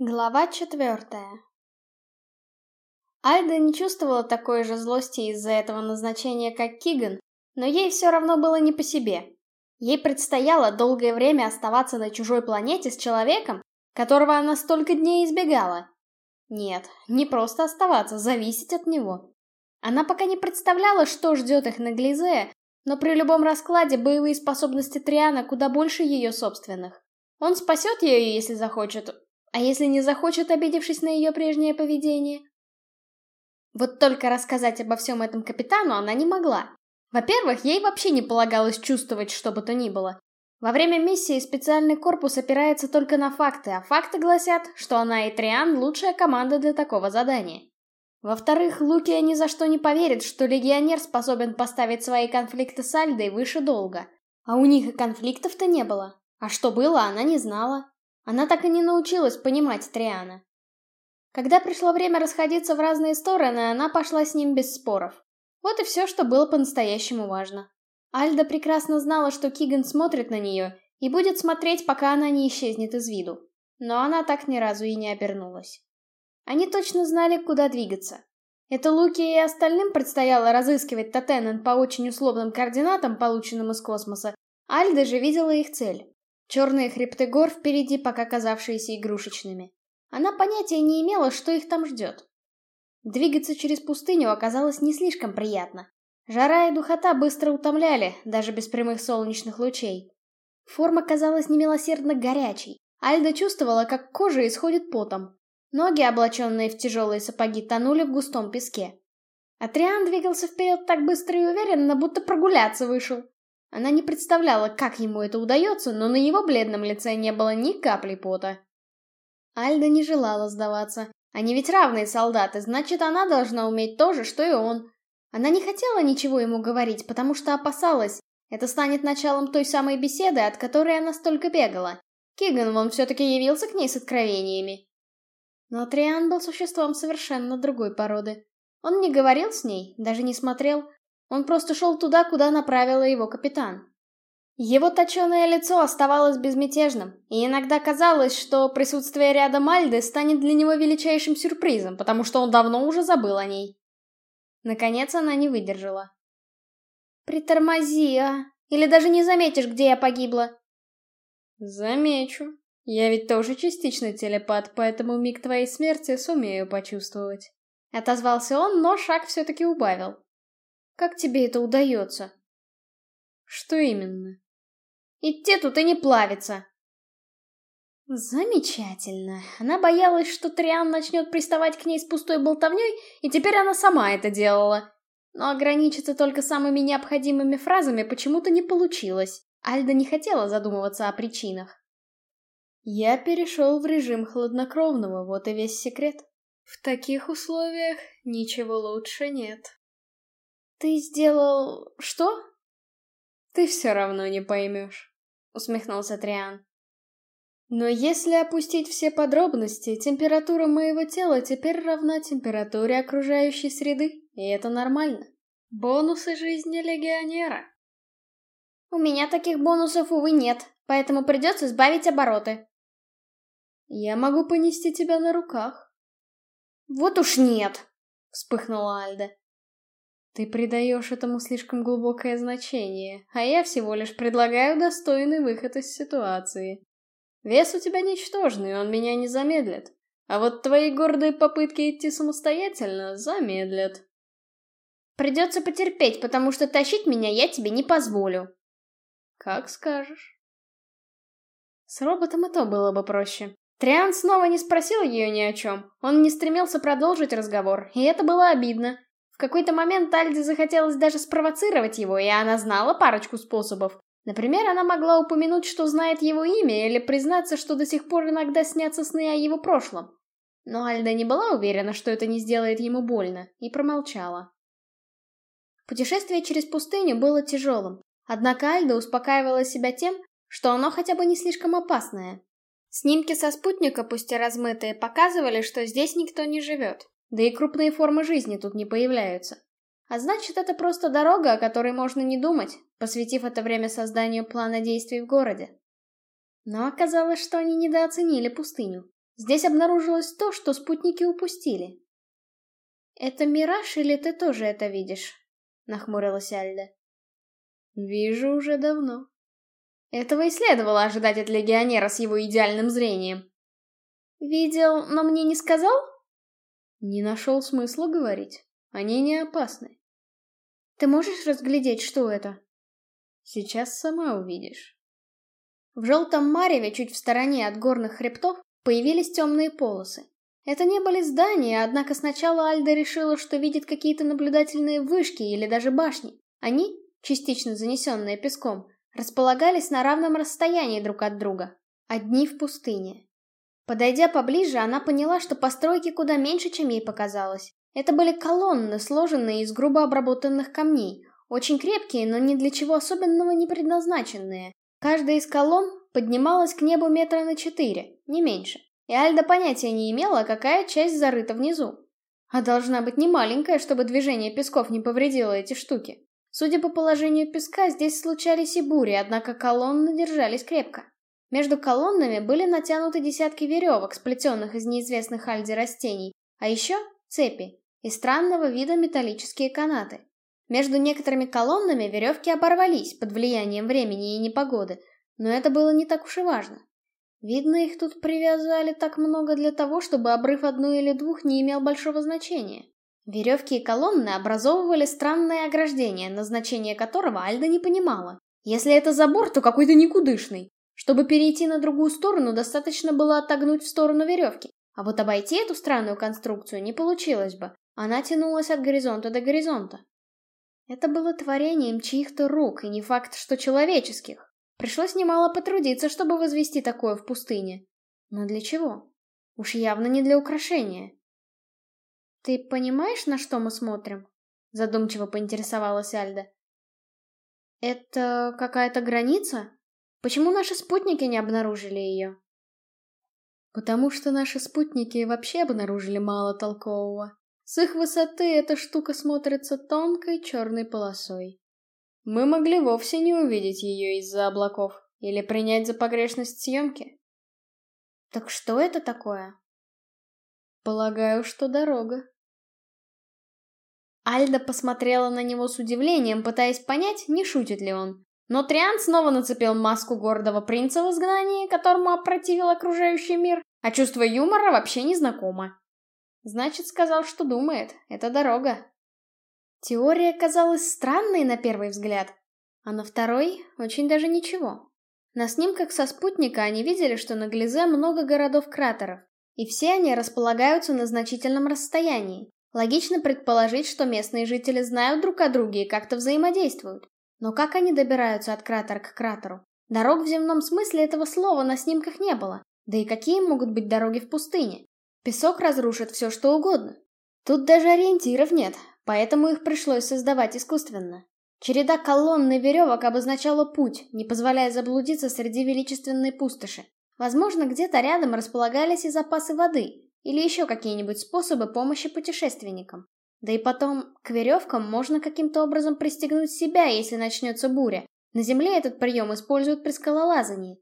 Глава четвертая Альда не чувствовала такой же злости из-за этого назначения, как Киган, но ей все равно было не по себе. Ей предстояло долгое время оставаться на чужой планете с человеком, которого она столько дней избегала. Нет, не просто оставаться, зависеть от него. Она пока не представляла, что ждет их на Глизее, но при любом раскладе боевые способности Триана куда больше ее собственных. Он спасет ее, если захочет, а если не захочет, обидевшись на ее прежнее поведение? Вот только рассказать обо всем этом капитану она не могла. Во-первых, ей вообще не полагалось чувствовать что бы то ни было. Во время миссии специальный корпус опирается только на факты, а факты гласят, что она и Триан лучшая команда для такого задания. Во-вторых, Лукия ни за что не поверит, что легионер способен поставить свои конфликты с Альдой выше долга. А у них и конфликтов-то не было. А что было, она не знала. Она так и не научилась понимать Триана. Когда пришло время расходиться в разные стороны, она пошла с ним без споров. Вот и все, что было по-настоящему важно. Альда прекрасно знала, что Киган смотрит на нее и будет смотреть, пока она не исчезнет из виду. Но она так ни разу и не обернулась. Они точно знали, куда двигаться. Это Луки и остальным предстояло разыскивать Татенен по очень условным координатам, полученным из космоса. Альда же видела их цель. Черные хребты гор впереди, пока казавшиеся игрушечными. Она понятия не имела, что их там ждет. Двигаться через пустыню оказалось не слишком приятно. Жара и духота быстро утомляли, даже без прямых солнечных лучей. Форма казалась немилосердно горячей. Альда чувствовала, как кожа исходит потом. Ноги, облаченные в тяжелые сапоги, тонули в густом песке. Атриан двигался вперед так быстро и уверенно, будто прогуляться вышел. Она не представляла, как ему это удается, но на его бледном лице не было ни капли пота. Альда не желала сдаваться. Они ведь равные солдаты, значит, она должна уметь то же, что и он. Она не хотела ничего ему говорить, потому что опасалась. Это станет началом той самой беседы, от которой она столько бегала. Киган вон все-таки явился к ней с откровениями. Но Триан был существом совершенно другой породы. Он не говорил с ней, даже не смотрел, он просто шел туда, куда направила его капитан. Его точеное лицо оставалось безмятежным, и иногда казалось, что присутствие рядом Альды станет для него величайшим сюрпризом, потому что он давно уже забыл о ней. Наконец она не выдержала. «Притормози, а! Или даже не заметишь, где я погибла!» «Замечу. Я ведь тоже частично телепат, поэтому миг твоей смерти сумею почувствовать». Отозвался он, но шаг все-таки убавил. Как тебе это удается? Что именно? Идти тут и не плавиться. Замечательно. Она боялась, что Триан начнет приставать к ней с пустой болтовней, и теперь она сама это делала. Но ограничиться только самыми необходимыми фразами почему-то не получилось. Альда не хотела задумываться о причинах. Я перешел в режим хладнокровного, вот и весь секрет. В таких условиях ничего лучше нет. «Ты сделал... что?» «Ты все равно не поймешь», — усмехнулся Триан. «Но если опустить все подробности, температура моего тела теперь равна температуре окружающей среды, и это нормально. Бонусы жизни легионера». «У меня таких бонусов, увы, нет, поэтому придется сбавить обороты». «Я могу понести тебя на руках». «Вот уж нет!» — вспыхнула Альда. Ты придаешь этому слишком глубокое значение, а я всего лишь предлагаю достойный выход из ситуации. Вес у тебя ничтожный, он меня не замедлит. А вот твои гордые попытки идти самостоятельно замедлят. Придется потерпеть, потому что тащить меня я тебе не позволю. Как скажешь. С роботом и то было бы проще. Триан снова не спросил ее ни о чем. Он не стремился продолжить разговор, и это было обидно. В какой-то момент Альде захотелось даже спровоцировать его, и она знала парочку способов. Например, она могла упомянуть, что знает его имя, или признаться, что до сих пор иногда снятся сны о его прошлом. Но Альда не была уверена, что это не сделает ему больно, и промолчала. Путешествие через пустыню было тяжелым, однако Альда успокаивала себя тем, что оно хотя бы не слишком опасное. Снимки со спутника, пусть и размытые, показывали, что здесь никто не живет. Да и крупные формы жизни тут не появляются. А значит, это просто дорога, о которой можно не думать, посвятив это время созданию плана действий в городе. Но оказалось, что они недооценили пустыню. Здесь обнаружилось то, что спутники упустили. «Это мираж или ты тоже это видишь?» — нахмурилась Альда. «Вижу уже давно». Этого и следовало ожидать от легионера с его идеальным зрением. «Видел, но мне не сказал?» Не нашел смысла говорить. Они не опасны. «Ты можешь разглядеть, что это?» Сейчас сама увидишь. В желтом мареве, чуть в стороне от горных хребтов, появились темные полосы. Это не были здания, однако сначала Альда решила, что видит какие-то наблюдательные вышки или даже башни. Они, частично занесенные песком, располагались на равном расстоянии друг от друга. Одни в пустыне. Подойдя поближе, она поняла, что постройки куда меньше, чем ей показалось. Это были колонны, сложенные из грубо обработанных камней, очень крепкие, но ни для чего особенного не предназначенные. Каждая из колонн поднималась к небу метра на четыре, не меньше. И Альда понятия не имела, какая часть зарыта внизу. А должна быть не маленькая, чтобы движение песков не повредило эти штуки. Судя по положению песка, здесь случались и бури, однако колонны держались крепко. Между колоннами были натянуты десятки веревок, сплетенных из неизвестных Альде растений, а еще цепи и странного вида металлические канаты. Между некоторыми колоннами веревки оборвались под влиянием времени и непогоды, но это было не так уж и важно. Видно, их тут привязали так много для того, чтобы обрыв одной или двух не имел большого значения. Веревки и колонны образовывали странное ограждение, назначение которого Альда не понимала. Если это забор, то какой-то никудышный. Чтобы перейти на другую сторону, достаточно было отогнуть в сторону веревки. А вот обойти эту странную конструкцию не получилось бы. Она тянулась от горизонта до горизонта. Это было творением чьих-то рук, и не факт, что человеческих. Пришлось немало потрудиться, чтобы возвести такое в пустыне. Но для чего? Уж явно не для украшения. «Ты понимаешь, на что мы смотрим?» Задумчиво поинтересовалась Альда. «Это какая-то граница? Почему наши спутники не обнаружили ее?» «Потому что наши спутники вообще обнаружили мало толкового. С их высоты эта штука смотрится тонкой черной полосой. Мы могли вовсе не увидеть ее из-за облаков или принять за погрешность съемки. Так что это такое? Полагаю, что дорога. Альда посмотрела на него с удивлением, пытаясь понять, не шутит ли он. Но Триан снова нацепил маску гордого принца в изгнании, которому опротивил окружающий мир, а чувство юмора вообще не знакомо. Значит, сказал, что думает. Это дорога. Теория казалась странной на первый взгляд, а на второй очень даже ничего. На снимках со спутника они видели, что на Глизе много городов-кратеров, и все они располагаются на значительном расстоянии. Логично предположить, что местные жители знают друг о друге и как-то взаимодействуют. Но как они добираются от кратера к кратеру? Дорог в земном смысле этого слова на снимках не было. Да и какие могут быть дороги в пустыне? Песок разрушит все, что угодно. Тут даже ориентиров нет, поэтому их пришлось создавать искусственно. Череда колонн и веревок обозначала путь, не позволяя заблудиться среди величественной пустоши. Возможно, где-то рядом располагались и запасы воды, или еще какие-нибудь способы помощи путешественникам. Да и потом, к веревкам можно каким-то образом пристегнуть себя, если начнется буря. На земле этот прием используют при скалолазании.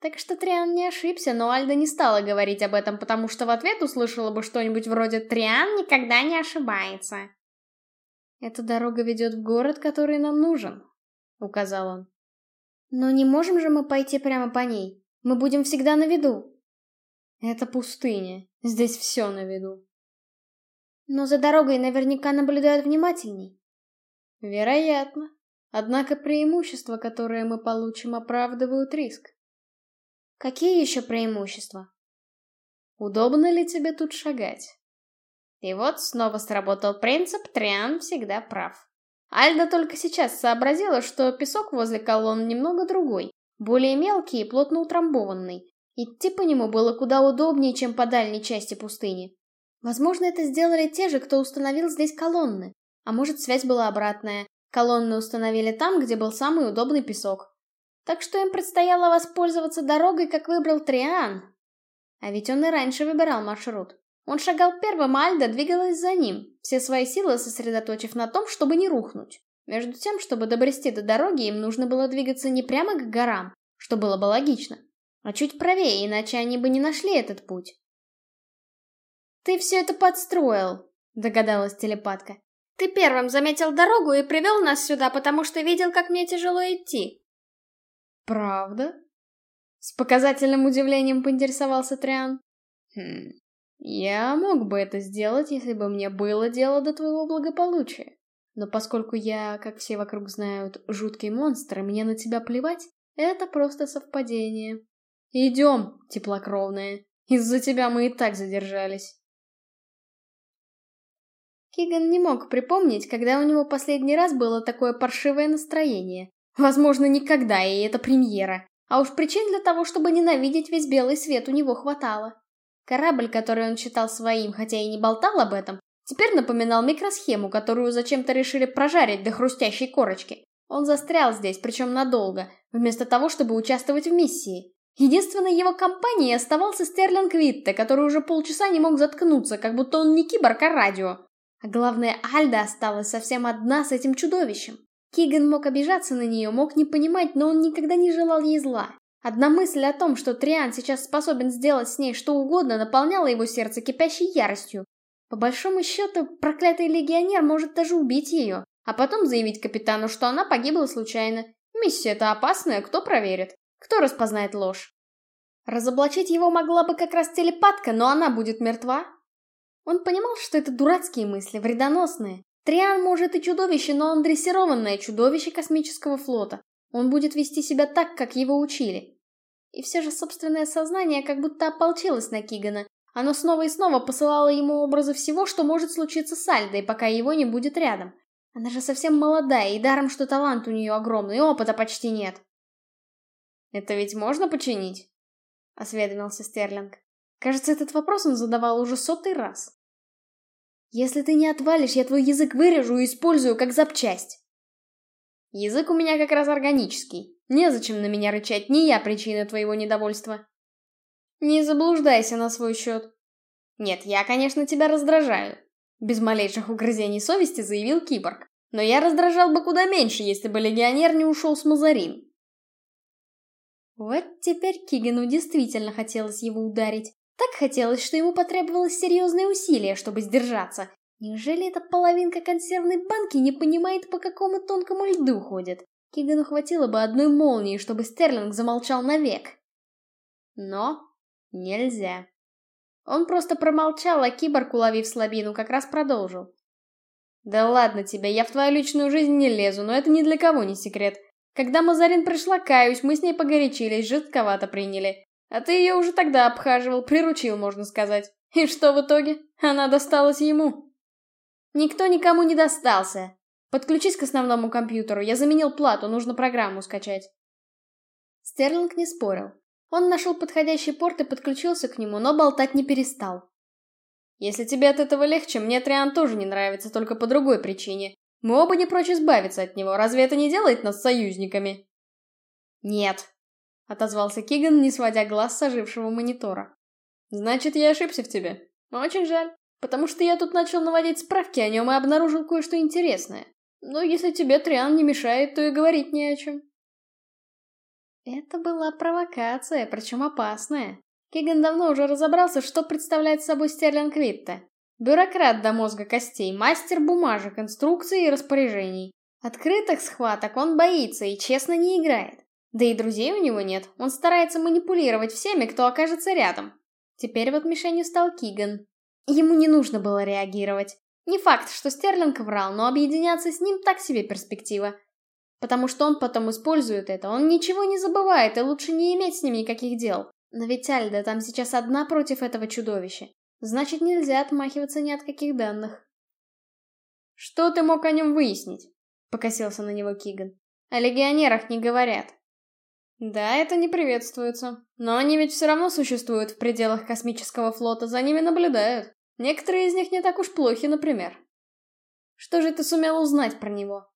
Так что Триан не ошибся, но Альда не стала говорить об этом, потому что в ответ услышала бы что-нибудь вроде «Триан никогда не ошибается». «Эта дорога ведет в город, который нам нужен», — указал он. «Но не можем же мы пойти прямо по ней. Мы будем всегда на виду». «Это пустыня. Здесь все на виду». «Но за дорогой наверняка наблюдают внимательней». «Вероятно. Однако преимущества, которые мы получим, оправдывают риск. Какие еще преимущества? Удобно ли тебе тут шагать? И вот снова сработал принцип «Триан всегда прав». Альда только сейчас сообразила, что песок возле колонн немного другой, более мелкий и плотно утрамбованный. Идти по нему было куда удобнее, чем по дальней части пустыни. Возможно, это сделали те же, кто установил здесь колонны. А может, связь была обратная. Колонны установили там, где был самый удобный песок. Так что им предстояло воспользоваться дорогой, как выбрал Триан. А ведь он и раньше выбирал маршрут. Он шагал первым, а Альда двигалась за ним, все свои силы сосредоточив на том, чтобы не рухнуть. Между тем, чтобы добрести до дороги, им нужно было двигаться не прямо к горам, что было бы логично, А чуть правее, иначе они бы не нашли этот путь. «Ты все это подстроил», — догадалась телепатка. «Ты первым заметил дорогу и привел нас сюда, потому что видел, как мне тяжело идти». «Правда?» С показательным удивлением поинтересовался Триан. «Хм, я мог бы это сделать, если бы мне было дело до твоего благополучия. Но поскольку я, как все вокруг знают, жуткий монстр, и мне на тебя плевать, это просто совпадение. Идем, теплокровная. Из-за тебя мы и так задержались. Киган не мог припомнить, когда у него последний раз было такое паршивое настроение. Возможно, никогда, и это премьера. А уж причин для того, чтобы ненавидеть весь белый свет, у него хватало. Корабль, который он считал своим, хотя и не болтал об этом, теперь напоминал микросхему, которую зачем-то решили прожарить до хрустящей корочки. Он застрял здесь, причем надолго, вместо того, чтобы участвовать в миссии. Единственной его компанией оставался Стерлинг Витте, который уже полчаса не мог заткнуться, как будто он не киборг, а радио. А главное, Альда осталась совсем одна с этим чудовищем. Киган мог обижаться на нее, мог не понимать, но он никогда не желал ей зла. Одна мысль о том, что Триан сейчас способен сделать с ней что угодно, наполняла его сердце кипящей яростью. По большому счету, проклятый легионер может даже убить ее, а потом заявить капитану, что она погибла случайно. Миссия-то опасная, кто проверит? Кто распознает ложь? Разоблачить его могла бы как раз телепатка, но она будет мертва. Он понимал, что это дурацкие мысли, вредоносные. Триан может и чудовище, но он дрессированное чудовище космического флота. Он будет вести себя так, как его учили. И все же собственное сознание как будто ополчилось на Кигана. Оно снова и снова посылало ему образы всего, что может случиться с Альдой, пока его не будет рядом. Она же совсем молодая, и даром, что талант у нее огромный, опыта почти нет. «Это ведь можно починить?» — осведомился Стерлинг. Кажется, этот вопрос он задавал уже сотый раз. «Если ты не отвалишь, я твой язык вырежу и использую как запчасть». Язык у меня как раз органический. Незачем на меня рычать, не я причина твоего недовольства. Не заблуждайся на свой счет. Нет, я, конечно, тебя раздражаю. Без малейших угрызений совести заявил киборг. Но я раздражал бы куда меньше, если бы легионер не ушел с Мазарин. Вот теперь Кигану действительно хотелось его ударить. Так хотелось, что ему потребовалось серьезные усилия, чтобы сдержаться, Неужели эта половинка консервной банки не понимает, по какому тонкому льду ходит? Кигану хватило бы одной молнии, чтобы Стерлинг замолчал навек. Но нельзя. Он просто промолчал, а киборг, уловив слабину, как раз продолжил. Да ладно тебе, я в твою личную жизнь не лезу, но это ни для кого не секрет. Когда Мазарин пришла, каюсь, мы с ней погорячились, жестковато приняли. А ты ее уже тогда обхаживал, приручил, можно сказать. И что в итоге? Она досталась ему. Никто никому не достался. Подключись к основному компьютеру, я заменил плату, нужно программу скачать. Стерлинг не спорил. Он нашел подходящий порт и подключился к нему, но болтать не перестал. Если тебе от этого легче, мне Триан тоже не нравится, только по другой причине. Мы оба не прочь избавиться от него, разве это не делает нас союзниками? Нет, отозвался Киган, не сводя глаз с ожившего монитора. Значит, я ошибся в тебе. Очень жаль. Потому что я тут начал наводить справки о нем и обнаружил кое-что интересное. Но если тебе Триан не мешает, то и говорить не о чем. Это была провокация, причем опасная. Киган давно уже разобрался, что представляет собой Стерлинг Витте. Бюрократ до мозга костей, мастер бумажек, инструкций и распоряжений. Открытых схваток он боится и честно не играет. Да и друзей у него нет, он старается манипулировать всеми, кто окажется рядом. Теперь вот мишенью стал Киган, Ему не нужно было реагировать. Не факт, что Стерлинг врал, но объединяться с ним так себе перспектива. Потому что он потом использует это, он ничего не забывает, и лучше не иметь с ним никаких дел. Но ведь Альда там сейчас одна против этого чудовища. Значит, нельзя отмахиваться ни от каких данных. «Что ты мог о нем выяснить?» — покосился на него Киган. «О легионерах не говорят». «Да, это не приветствуется. Но они ведь все равно существуют в пределах космического флота, за ними наблюдают. Некоторые из них не так уж плохи, например. Что же ты сумел узнать про него?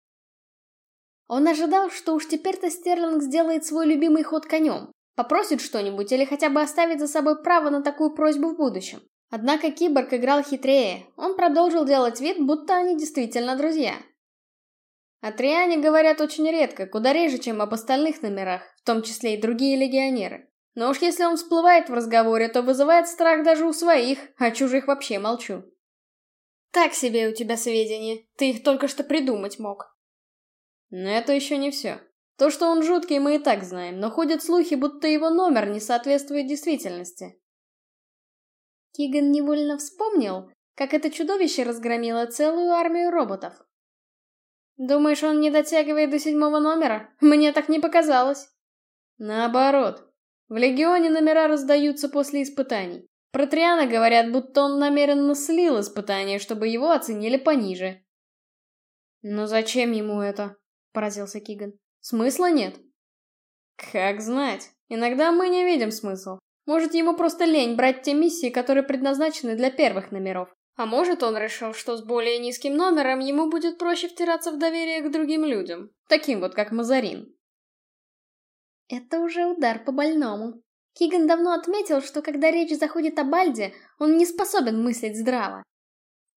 Он ожидал, что уж теперь-то Стерлинг сделает свой любимый ход конем, попросит что-нибудь или хотя бы оставит за собой право на такую просьбу в будущем. Однако киборг играл хитрее, он продолжил делать вид, будто они действительно друзья. О Триане говорят очень редко, куда реже, чем об остальных номерах, в том числе и другие легионеры. Но уж если он всплывает в разговоре, то вызывает страх даже у своих, а чужих вообще молчу. Так себе у тебя сведения, ты их только что придумать мог. Но это еще не все. То, что он жуткий, мы и так знаем, но ходят слухи, будто его номер не соответствует действительности. Киган невольно вспомнил, как это чудовище разгромило целую армию роботов. Думаешь, он не дотягивает до седьмого номера? Мне так не показалось. Наоборот. В Легионе номера раздаются после испытаний. Про Триана говорят, будто он намеренно слил испытания, чтобы его оценили пониже. «Но зачем ему это?» — поразился Киган. «Смысла нет?» «Как знать. Иногда мы не видим смысл. Может, ему просто лень брать те миссии, которые предназначены для первых номеров. А может, он решил, что с более низким номером ему будет проще втираться в доверие к другим людям, таким вот, как Мазарин. Это уже удар по больному. Киган давно отметил, что когда речь заходит о Бальде, он не способен мыслить здраво.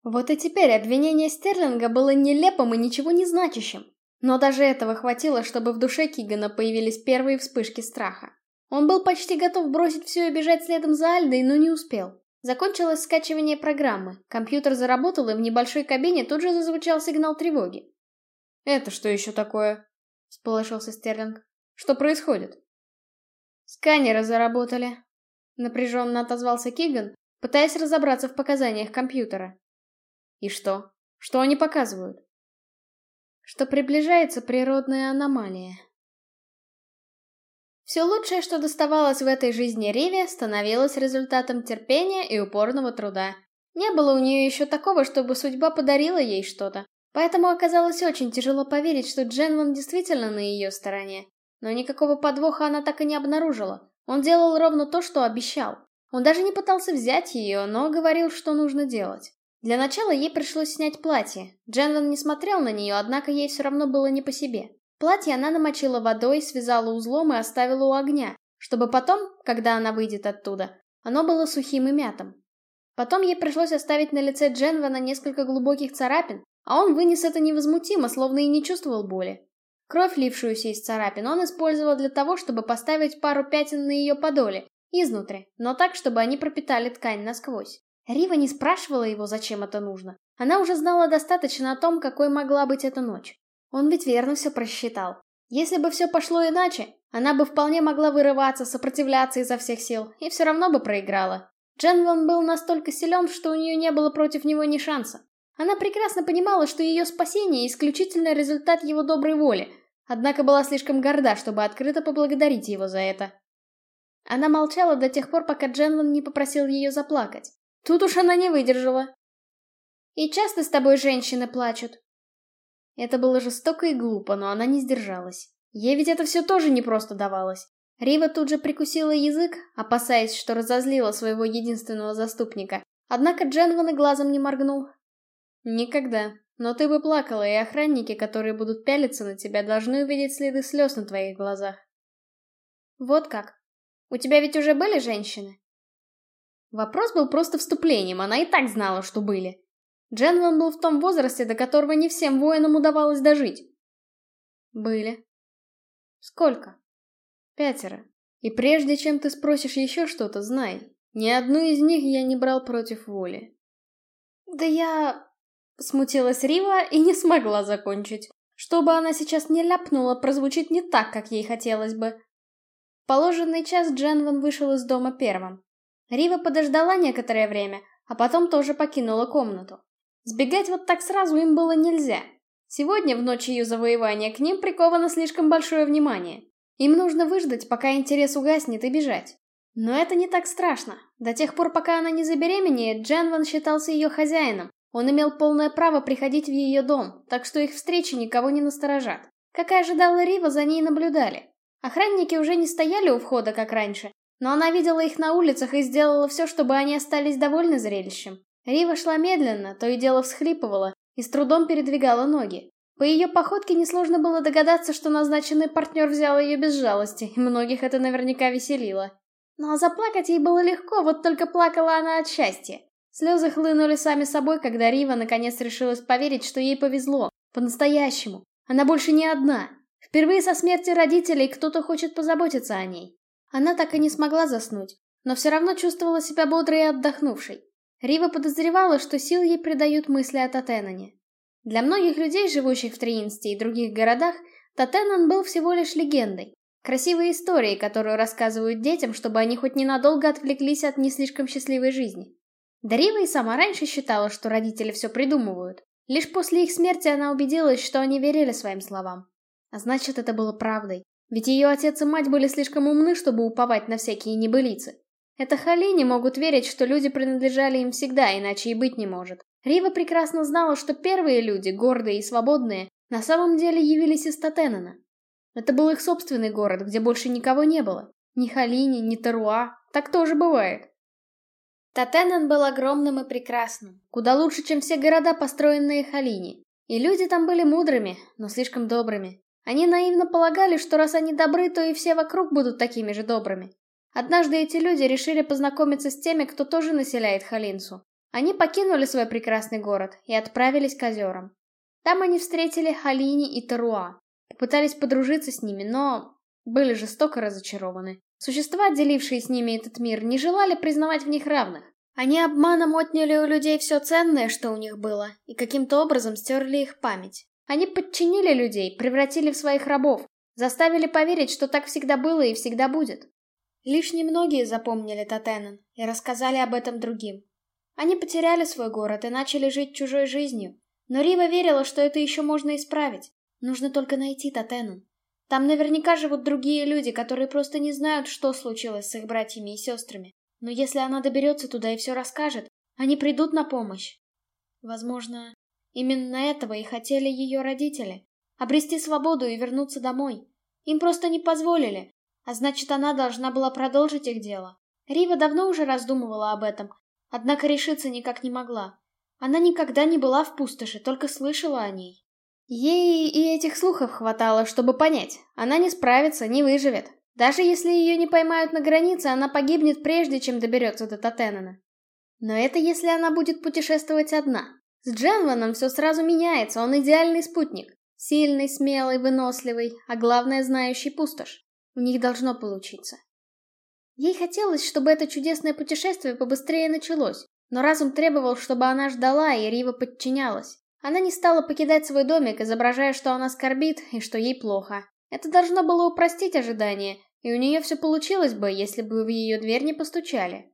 Вот и теперь обвинение Стерлинга было нелепым и ничего не значащим. Но даже этого хватило, чтобы в душе Кигана появились первые вспышки страха. Он был почти готов бросить все и бежать следом за Альдой, но не успел. Закончилось скачивание программы. Компьютер заработал, и в небольшой кабине тут же зазвучал сигнал тревоги. «Это что еще такое?» — всполошился Стерлинг. «Что происходит?» «Сканеры заработали», — напряженно отозвался Киган, пытаясь разобраться в показаниях компьютера. «И что? Что они показывают?» «Что приближается природная аномалия», все лучшее, что доставалось в этой жизни Риве, становилось результатом терпения и упорного труда. Не было у нее еще такого, чтобы судьба подарила ей что-то. Поэтому оказалось очень тяжело поверить, что Дженван действительно на ее стороне. Но никакого подвоха она так и не обнаружила. Он делал ровно то, что обещал. Он даже не пытался взять ее, но говорил, что нужно делать. Для начала ей пришлось снять платье. Дженван не смотрел на нее, однако ей все равно было не по себе. Платье она намочила водой, связала узлом и оставила у огня, чтобы потом, когда она выйдет оттуда, оно было сухим и мятым. Потом ей пришлось оставить на лице Дженвана несколько глубоких царапин, а он вынес это невозмутимо, словно и не чувствовал боли. Кровь, лившуюся из царапин, он использовал для того, чтобы поставить пару пятен на ее подоле, изнутри, но так, чтобы они пропитали ткань насквозь. Рива не спрашивала его, зачем это нужно. Она уже знала достаточно о том, какой могла быть эта ночь. Он ведь верно все просчитал. Если бы все пошло иначе, она бы вполне могла вырываться, сопротивляться изо всех сил, и все равно бы проиграла. Дженвон был настолько силен, что у нее не было против него ни шанса. Она прекрасно понимала, что ее спасение – исключительно результат его доброй воли, однако была слишком горда, чтобы открыто поблагодарить его за это. Она молчала до тех пор, пока Дженвон не попросил ее заплакать. Тут уж она не выдержала. «И часто с тобой женщины плачут?» Это было жестоко и глупо, но она не сдержалась. Ей ведь это все тоже не просто давалось. Рива тут же прикусила язык, опасаясь, что разозлила своего единственного заступника. Однако Дженван и глазом не моргнул. «Никогда. Но ты бы плакала, и охранники, которые будут пялиться на тебя, должны увидеть следы слез на твоих глазах». «Вот как? У тебя ведь уже были женщины?» Вопрос был просто вступлением, она и так знала, что были. Дженван был в том возрасте, до которого не всем воинам удавалось дожить. Были. Сколько? Пятеро. И прежде чем ты спросишь еще что-то, знай, ни одну из них я не брал против воли. Да я... Смутилась Рива и не смогла закончить. Что бы она сейчас не ляпнула, прозвучит не так, как ей хотелось бы. В положенный час Дженван вышел из дома первым. Рива подождала некоторое время, а потом тоже покинула комнату. Сбегать вот так сразу им было нельзя. Сегодня, в ночь ее завоевания, к ним приковано слишком большое внимание. Им нужно выждать, пока интерес угаснет, и бежать. Но это не так страшно. До тех пор, пока она не забеременеет, Дженван считался ее хозяином. Он имел полное право приходить в ее дом, так что их встречи никого не насторожат. Как и ожидала Рива, за ней наблюдали. Охранники уже не стояли у входа, как раньше, но она видела их на улицах и сделала все, чтобы они остались довольны зрелищем. Рива шла медленно, то и дело всхлипывала и с трудом передвигала ноги. По ее походке несложно было догадаться, что назначенный партнер взял ее без жалости, и многих это наверняка веселило. А заплакать ей было легко, вот только плакала она от счастья. Слезы хлынули сами собой, когда Рива наконец решилась поверить, что ей повезло. По-настоящему. Она больше не одна. Впервые со смерти родителей кто-то хочет позаботиться о ней. Она так и не смогла заснуть, но все равно чувствовала себя бодрой и отдохнувшей. Рива подозревала, что сил ей придают мысли о Татеноне. Для многих людей, живущих в Триинсте и других городах, Татенон был всего лишь легендой. Красивой историей, которую рассказывают детям, чтобы они хоть ненадолго отвлеклись от не слишком счастливой жизни. Дарива и сама раньше считала, что родители все придумывают. Лишь после их смерти она убедилась, что они верили своим словам. А значит, это было правдой. Ведь ее отец и мать были слишком умны, чтобы уповать на всякие небылицы. Это Халини могут верить, что люди принадлежали им всегда, иначе и быть не может. Рива прекрасно знала, что первые люди, гордые и свободные, на самом деле явились из Татенена. Это был их собственный город, где больше никого не было. Ни Халини, ни Таруа. Так тоже бывает. Татенен был огромным и прекрасным. Куда лучше, чем все города, построенные Халини. И люди там были мудрыми, но слишком добрыми. Они наивно полагали, что раз они добры, то и все вокруг будут такими же добрыми. Однажды эти люди решили познакомиться с теми, кто тоже населяет Халинсу. Они покинули свой прекрасный город и отправились к озерам. Там они встретили Халини и Таруа. Попытались подружиться с ними, но были жестоко разочарованы. Существа, делившие с ними этот мир, не желали признавать в них равных. Они обманом отняли у людей все ценное, что у них было, и каким-то образом стерли их память. Они подчинили людей, превратили в своих рабов, заставили поверить, что так всегда было и всегда будет. Лишь немногие запомнили Татенен и рассказали об этом другим. Они потеряли свой город и начали жить чужой жизнью, но Рива верила, что это еще можно исправить. Нужно только найти Татенен. Там наверняка живут другие люди, которые просто не знают, что случилось с их братьями и сестрами. Но если она доберется туда и все расскажет, они придут на помощь. Возможно, именно этого и хотели ее родители. Обрести свободу и вернуться домой. Им просто не позволили, а значит, она должна была продолжить их дело. Рива давно уже раздумывала об этом, однако решиться никак не могла. Она никогда не была в пустоши, только слышала о ней. Ей и этих слухов хватало, чтобы понять, она не справится, не выживет. Даже если ее не поймают на границе, она погибнет прежде, чем доберется до Татенена. Но это если она будет путешествовать одна. С Дженваном все сразу меняется, он идеальный спутник. Сильный, смелый, выносливый, а главное, знающий пустошь. У них должно получиться. Ей хотелось, чтобы это чудесное путешествие побыстрее началось, но разум требовал, чтобы она ждала, и Рива подчинялась. Она не стала покидать свой домик, изображая, что она скорбит и что ей плохо. Это должно было упростить ожидания, и у нее все получилось бы, если бы в ее дверь не постучали.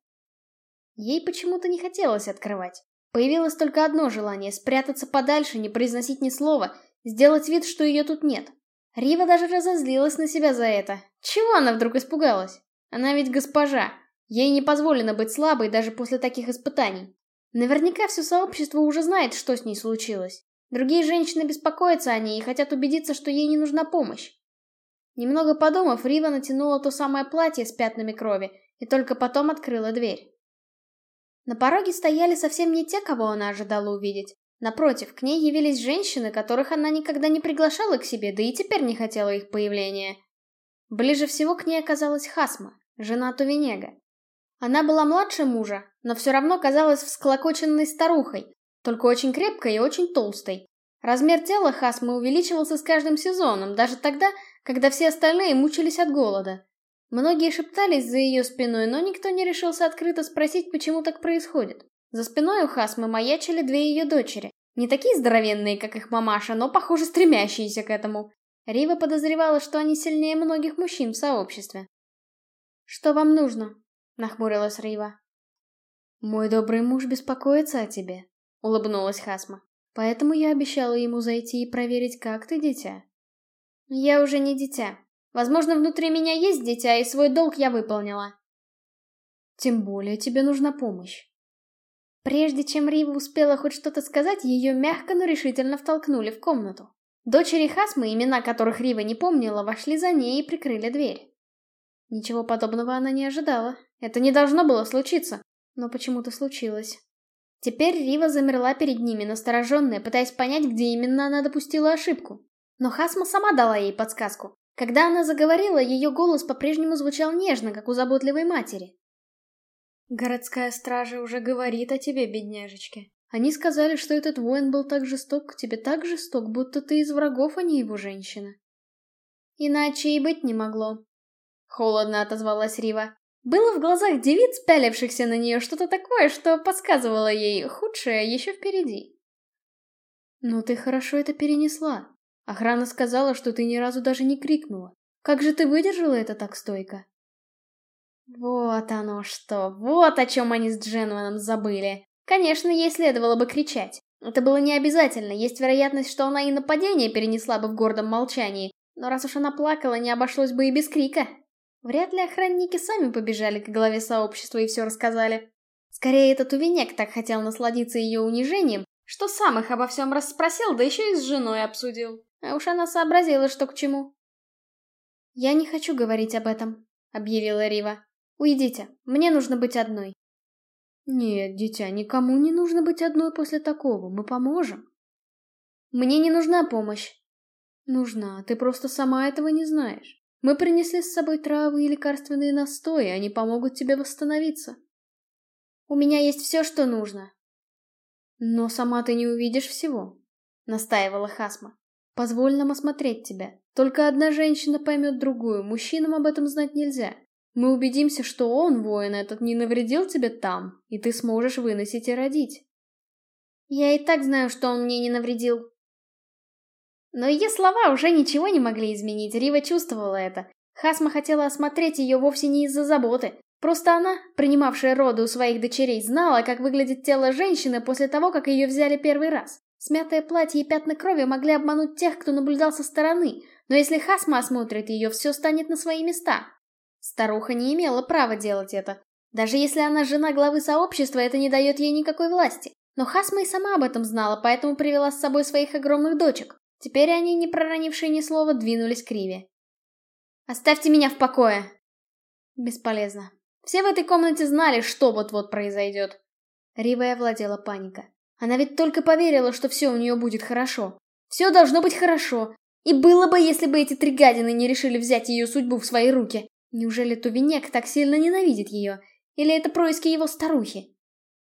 Ей почему-то не хотелось открывать. Появилось только одно желание — спрятаться подальше, не произносить ни слова, сделать вид, что ее тут нет. Рива даже разозлилась на себя за это. Чего она вдруг испугалась? Она ведь госпожа. Ей не позволено быть слабой даже после таких испытаний. Наверняка все сообщество уже знает, что с ней случилось. Другие женщины беспокоятся о ней и хотят убедиться, что ей не нужна помощь. Немного подумав, Рива натянула то самое платье с пятнами крови и только потом открыла дверь. На пороге стояли совсем не те, кого она ожидала увидеть. Напротив, к ней явились женщины, которых она никогда не приглашала к себе, да и теперь не хотела их появления. Ближе всего к ней оказалась Хасма, жена Тувенега. Она была младше мужа, но все равно казалась всклокоченной старухой, только очень крепкой и очень толстой. Размер тела Хасмы увеличивался с каждым сезоном, даже тогда, когда все остальные мучились от голода. Многие шептались за ее спиной, но никто не решился открыто спросить, почему так происходит. За спиной у Хасмы маячили две ее дочери. Не такие здоровенные, как их мамаша, но, похоже, стремящиеся к этому. Рива подозревала, что они сильнее многих мужчин в сообществе. «Что вам нужно?» — нахмурилась Рива. «Мой добрый муж беспокоится о тебе», — улыбнулась Хасма. «Поэтому я обещала ему зайти и проверить, как ты, дитя». «Я уже не дитя. Возможно, внутри меня есть дитя, и свой долг я выполнила». «Тем более тебе нужна помощь». Прежде чем Рива успела хоть что-то сказать, ее мягко, но решительно втолкнули в комнату. Дочери Хасмы, имена которых Рива не помнила, вошли за ней и прикрыли дверь. Ничего подобного она не ожидала. Это не должно было случиться, но почему-то случилось. Теперь Рива замерла перед ними, настороженная, пытаясь понять, где именно она допустила ошибку. Но Хасма сама дала ей подсказку. Когда она заговорила, ее голос по-прежнему звучал нежно, как у заботливой матери. Городская стража уже говорит о тебе, бедняжечке. Они сказали, что этот воин был так жесток к тебе, так жесток, будто ты из врагов, а не его женщина. Иначе и быть не могло. Холодно отозвалась Рива. Было в глазах девиц, пялившихся на нее, что-то такое, что подсказывало ей, худшее еще впереди. «Ну ты хорошо это перенесла. Охрана сказала, что ты ни разу даже не крикнула. Как же ты выдержала это так стойко?» Вот оно что, вот о чем они с Дженваном забыли. Конечно, ей следовало бы кричать. Это было не обязательно, есть вероятность, что она и нападение перенесла бы в гордом молчании, но раз уж она плакала, не обошлось бы и без крика. Вряд ли охранники сами побежали к главе сообщества и все рассказали. Скорее, этот увенек так хотел насладиться ее унижением, что сам их обо всем расспросил, да еще и с женой обсудил. А уж она сообразила, что к чему. «Я не хочу говорить об этом», — объявила Рива. «Уйдите, мне нужно быть одной». «Нет, дитя, никому не нужно быть одной после такого, мы поможем». «Мне не нужна помощь». «Нужна, ты просто сама этого не знаешь. Мы принесли с собой травы и лекарственные настои, они помогут тебе восстановиться. У меня есть все, что нужно. Но сама ты не увидишь всего, настаивала Хасма. Позволь нам осмотреть тебя. Только одна женщина поймет другую, мужчинам об этом знать нельзя. Мы убедимся, что он, воин этот, не навредил тебе там, и ты сможешь выносить и родить. Я и так знаю, что он мне не навредил, но ее слова уже ничего не могли изменить, Рива чувствовала это. Хасма хотела осмотреть ее вовсе не из-за заботы. Просто она, принимавшая роды у своих дочерей, знала, как выглядит тело женщины после того, как ее взяли первый раз. Смятое платье и пятна крови могли обмануть тех, кто наблюдал со стороны, но если Хасма осмотрит ее, все станет на свои места. Старуха не имела права делать это. Даже если она жена главы сообщества, это не дает ей никакой власти. Но Хасма и сама об этом знала, поэтому привела с собой своих огромных дочек. Теперь они, не проронившие ни слова, двинулись к Риве. «Оставьте меня в покое!» Бесполезно. Все в этой комнате знали, что вот-вот произойдет. Ривой овладела паника. Она ведь только поверила, что все у нее будет хорошо. Все должно быть хорошо. И было бы, если бы эти три гадины не решили взять ее судьбу в свои руки. Неужели Тувенек так сильно ненавидит ее? Или это происки его старухи?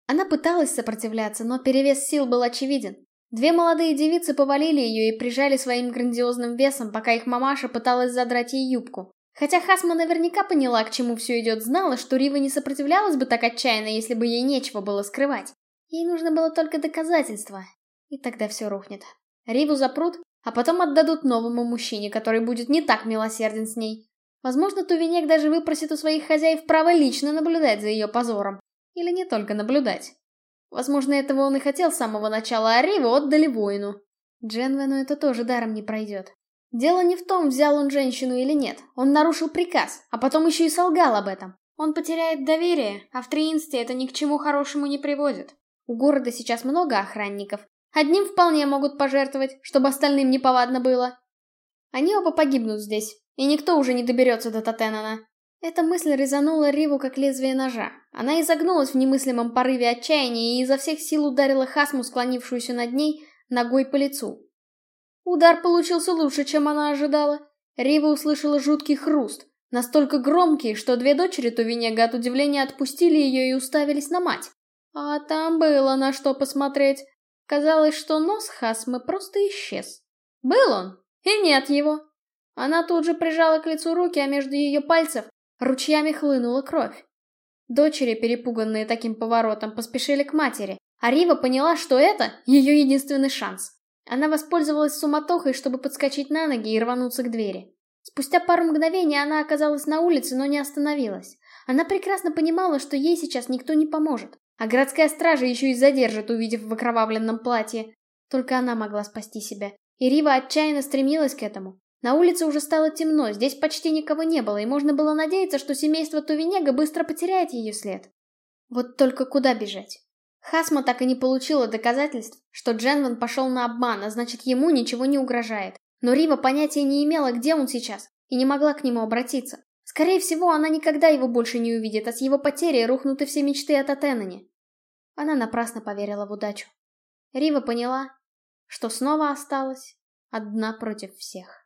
Она пыталась сопротивляться, но перевес сил был очевиден. Две молодые девицы повалили ее и прижали своим грандиозным весом, пока их мамаша пыталась задрать ей юбку. Хотя Хасма наверняка поняла, к чему все идет, знала, что Рива не сопротивлялась бы так отчаянно, если бы ей нечего было скрывать. Ей нужно было только доказательство. И тогда все рухнет. Риву запрут, а потом отдадут новому мужчине, который будет не так милосерден с ней. Возможно, Тувенек даже выпросит у своих хозяев право лично наблюдать за ее позором. Или не только наблюдать. Возможно, этого он и хотел с самого начала, а Риву отдали воину. Дженвену это тоже даром не пройдет. Дело не в том, взял он женщину или нет. Он нарушил приказ, а потом еще и солгал об этом. Он потеряет доверие, а в Триинсте это ни к чему хорошему не приводит. У города сейчас много охранников. Одним вполне могут пожертвовать, чтобы остальным неповадно было. Они оба погибнут здесь, и никто уже не доберется до Татенана. Эта мысль резанула Риву как лезвие ножа. Она изогнулась в немыслимом порыве отчаяния и изо всех сил ударила Хасму, склонившуюся над ней, ногой по лицу. Удар получился лучше, чем она ожидала. Рива услышала жуткий хруст, настолько громкий, что две дочери Тувенега от удивления отпустили ее и уставились на мать. А там было на что посмотреть. Казалось, что нос Хасмы просто исчез. Был он, и нет его. Она тут же прижала к лицу руки, а между ее пальцев Ручьями хлынула кровь. Дочери, перепуганные таким поворотом, поспешили к матери, а Рива поняла, что это ее единственный шанс. Она воспользовалась суматохой, чтобы подскочить на ноги и рвануться к двери. Спустя пару мгновений она оказалась на улице, но не остановилась. Она прекрасно понимала, что ей сейчас никто не поможет, а городская стража еще и задержит, увидев в окровавленном платье. Только она могла спасти себя, и Рива отчаянно стремилась к этому. На улице уже стало темно, здесь почти никого не было, и можно было надеяться, что семейство Тувенега быстро потеряет ее след. Вот только куда бежать? Хасма так и не получила доказательств, что Дженван пошел на обман, а значит ему ничего не угрожает. Но Рива понятия не имела, где он сейчас, и не могла к нему обратиться. Скорее всего, она никогда его больше не увидит, а с его потерей рухнуты все мечты о Татеноне. Она напрасно поверила в удачу. Рива поняла, что снова осталась одна против всех.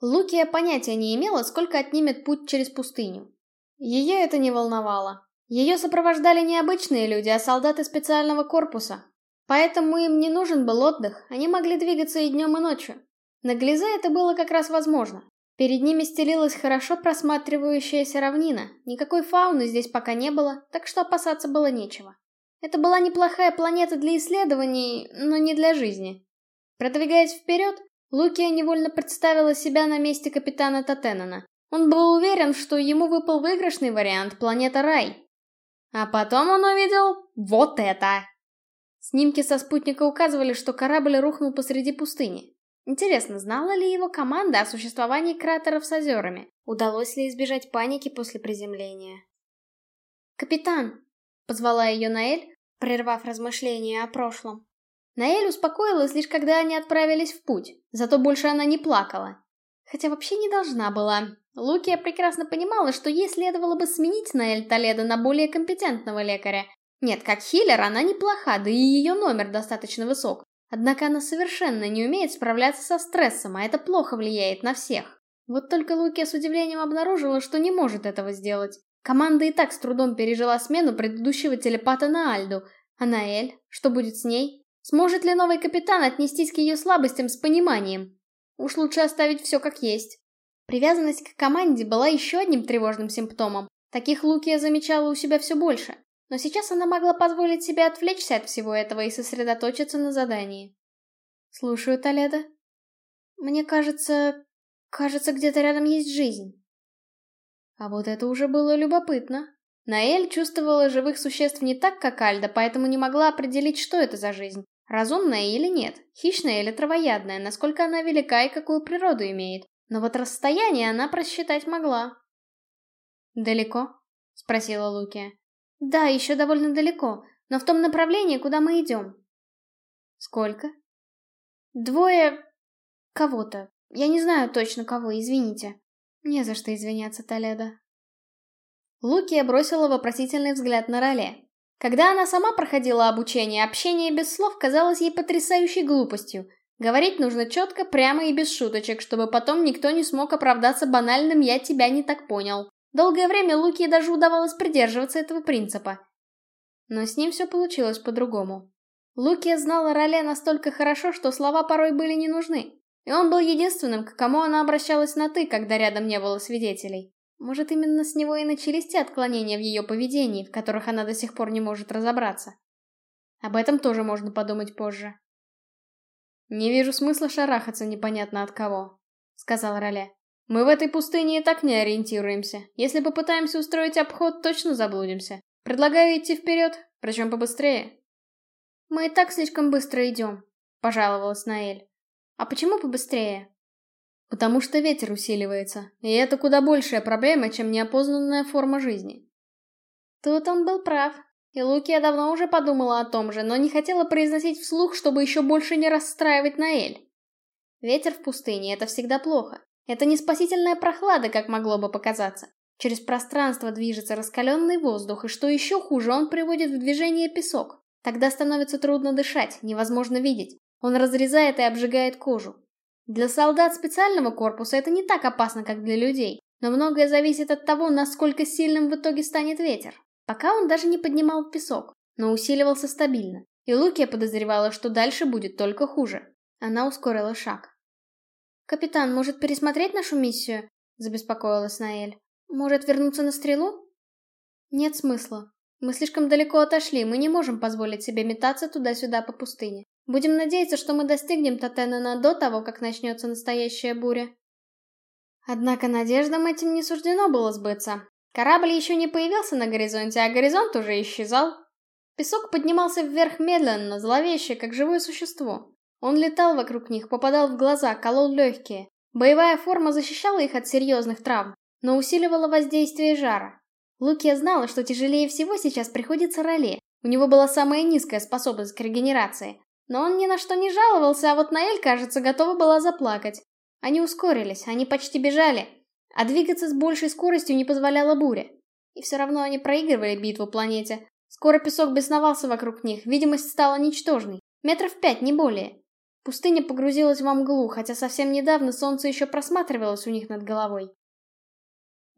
Лукия понятия не имела, сколько отнимет путь через пустыню. Ее это не волновало. Ее сопровождали не обычные люди, а солдаты специального корпуса. Поэтому им не нужен был отдых, они могли двигаться и днем, и ночью. На Глизе это было как раз возможно. Перед ними стелилась хорошо просматривающаяся равнина, никакой фауны здесь пока не было, так что опасаться было нечего. Это была неплохая планета для исследований, но не для жизни. Продвигаясь вперед, Лукия невольно представила себя на месте капитана Татенана. Он был уверен, что ему выпал выигрышный вариант планета Рай. А потом он увидел вот это. Снимки со спутника указывали, что корабль рухнул посреди пустыни. Интересно, знала ли его команда о существовании кратеров с озерами? Удалось ли избежать паники после приземления? «Капитан!» — позвала ее Наэль, прервав размышления о прошлом. Наэль успокоилась лишь когда они отправились в путь, зато больше она не плакала. Хотя вообще не должна была. Лукия прекрасно понимала, что ей следовало бы сменить Наэль Толедо на более компетентного лекаря. Нет, как хиллер она неплоха, да и ее номер достаточно высок. Однако она совершенно не умеет справляться со стрессом, а это плохо влияет на всех. Вот только Лукия с удивлением обнаружила, что не может этого сделать. Команда и так с трудом пережила смену предыдущего телепата на Альду. А Наэль? Что будет с ней? Сможет ли новый капитан отнестись к ее слабостям с пониманием? Уж лучше оставить все как есть. Привязанность к команде была еще одним тревожным симптомом. Таких Лукия замечала у себя все больше. Но сейчас она могла позволить себе отвлечься от всего этого и сосредоточиться на задании. «Слушаю, Толедо. Мне кажется... кажется, где-то рядом есть жизнь». А вот это уже было любопытно. Наэль чувствовала живых существ не так, как Альда, поэтому не могла определить, что это за жизнь. Разумная или нет, хищная или травоядная, насколько она велика и какую природу имеет. Но вот расстояние она просчитать могла. «Далеко?» — спросила Лукия. «Да, еще довольно далеко, но в том направлении, куда мы идем». «Сколько?» «Двое... кого-то. Я не знаю точно кого, извините». «Не за что извиняться, Толедо». Лукия бросила вопросительный взгляд на Роле. Когда она сама проходила обучение, общение без слов казалось ей потрясающей глупостью. Говорить нужно четко, прямо и без шуточек, чтобы потом никто не смог оправдаться банальным «я тебя не так понял». Долгое время Луки даже удавалось придерживаться этого принципа. Но с ним все получилось по-другому. Лукия знала Роле настолько хорошо, что слова порой были не нужны. И он был единственным, к кому она обращалась на «ты», когда рядом не было свидетелей. Может, именно с него и начались те отклонения в ее поведении, в которых она до сих пор не может разобраться. Об этом тоже можно подумать позже. «Не вижу смысла шарахаться непонятно от кого», — сказал Роле. Мы в этой пустыне и так не ориентируемся. Если попытаемся устроить обход, точно заблудимся. Предлагаю идти вперед, причем побыстрее. Мы и так слишком быстро идем, пожаловалась Наэль. А почему побыстрее? Потому что ветер усиливается, и это куда большая проблема, чем неопознанная форма жизни. Тут он был прав, и Лукия давно уже подумала о том же, но не хотела произносить вслух, чтобы еще больше не расстраивать Наэль. Ветер в пустыне — это всегда плохо. Это не спасительная прохлада, как могло бы показаться. Через пространство движется раскаленный воздух, и что еще хуже, он приводит в движение песок. Тогда становится трудно дышать, невозможно видеть. Он разрезает и обжигает кожу. Для солдат специального корпуса это не так опасно, как для людей, но многое зависит от того, насколько сильным в итоге станет ветер. Пока он даже не поднимал песок, но усиливался стабильно, и Лукия подозревала, что дальше будет только хуже. Она ускорила шаг. «Капитан, может пересмотреть нашу миссию?» — забеспокоилась Наэль. «Может вернуться на стрелу?» «Нет смысла. Мы слишком далеко отошли, мы не можем позволить себе метаться туда-сюда по пустыне. Будем надеяться, что мы достигнем Татенена до того, как начнется настоящая буря». Однако надеждам этим не суждено было сбыться. Корабль еще не появился на горизонте, а горизонт уже исчезал. Песок поднимался вверх медленно, зловеще, как живое существо. Он летал вокруг них, попадал в глаза, колол легкие. Боевая форма защищала их от серьезных травм, но усиливала воздействие жара. Лукия знала, что тяжелее всего сейчас приходится Роле. У него была самая низкая способность к регенерации. Но он ни на что не жаловался, а вот Наэль, кажется, готова была заплакать. Они ускорились, они почти бежали. А двигаться с большей скоростью не позволяла буря. И все равно они проигрывали битву планете. Скоро песок бесновался вокруг них, видимость стала ничтожной. Метров пять, не более. Пустыня погрузилась во мглу, хотя совсем недавно солнце еще просматривалось у них над головой.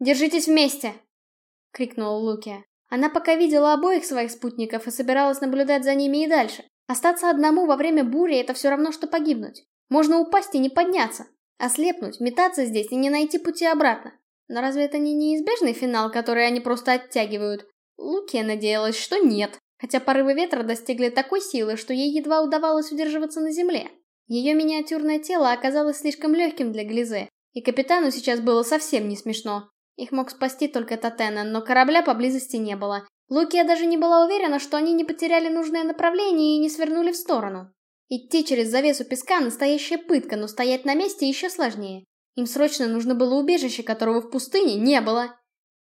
«Держитесь вместе!» — крикнула Лукия. Она пока видела обоих своих спутников и собиралась наблюдать за ними и дальше. Остаться одному во время бури — это все равно, что погибнуть. Можно упасть и не подняться. Ослепнуть, метаться здесь и не найти пути обратно. Но разве это не неизбежный финал, который они просто оттягивают? Лукия надеялась, что нет, хотя порывы ветра достигли такой силы, что ей едва удавалось удерживаться на земле. Ее миниатюрное тело оказалось слишком легким для Глизе, и капитану сейчас было совсем не смешно. Их мог спасти только Татена, но корабля поблизости не было. Лукия даже не была уверена, что они не потеряли нужное направление и не свернули в сторону. Идти через завесу песка — настоящая пытка, но стоять на месте еще сложнее. Им срочно нужно было убежище, которого в пустыне не было.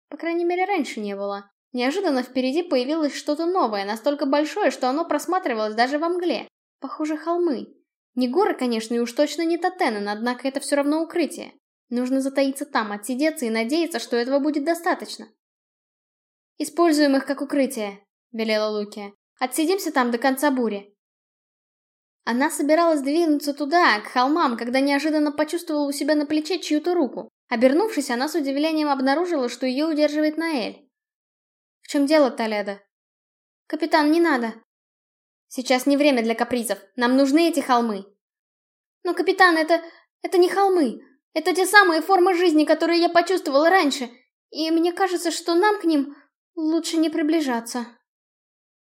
По крайней мере, раньше не было. Неожиданно впереди появилось что-то новое, настолько большое, что оно просматривалось даже во мгле. Похоже, холмы. Не горы, конечно, и уж точно не Татенен, однако это все равно укрытие. Нужно затаиться там, отсидеться и надеяться, что этого будет достаточно. «Используем их как укрытие», — велела Лукия. «Отсидимся там до конца бури». Она собиралась двинуться туда, к холмам, когда неожиданно почувствовала у себя на плече чью-то руку. Обернувшись, она с удивлением обнаружила, что ее удерживает Наэль. «В чем дело, Толедо?» «Капитан, не надо!» «Сейчас не время для капризов. Нам нужны эти холмы!» «Но, капитан, это... это не холмы. Это те самые формы жизни, которые я почувствовала раньше. И мне кажется, что нам к ним лучше не приближаться».